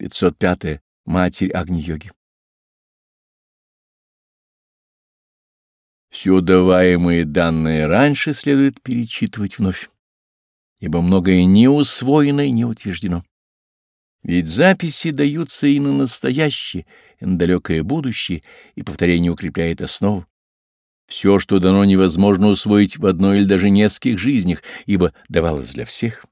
505. -е. Матерь Агни-йоги. Все даваемые данные раньше следует перечитывать вновь, ибо многое не усвоено и не утверждено. Ведь записи даются и на настоящее, и на далекое будущее, и повторение укрепляет основу. Все, что дано, невозможно усвоить в одной или даже нескольких жизнях, ибо давалось для всех.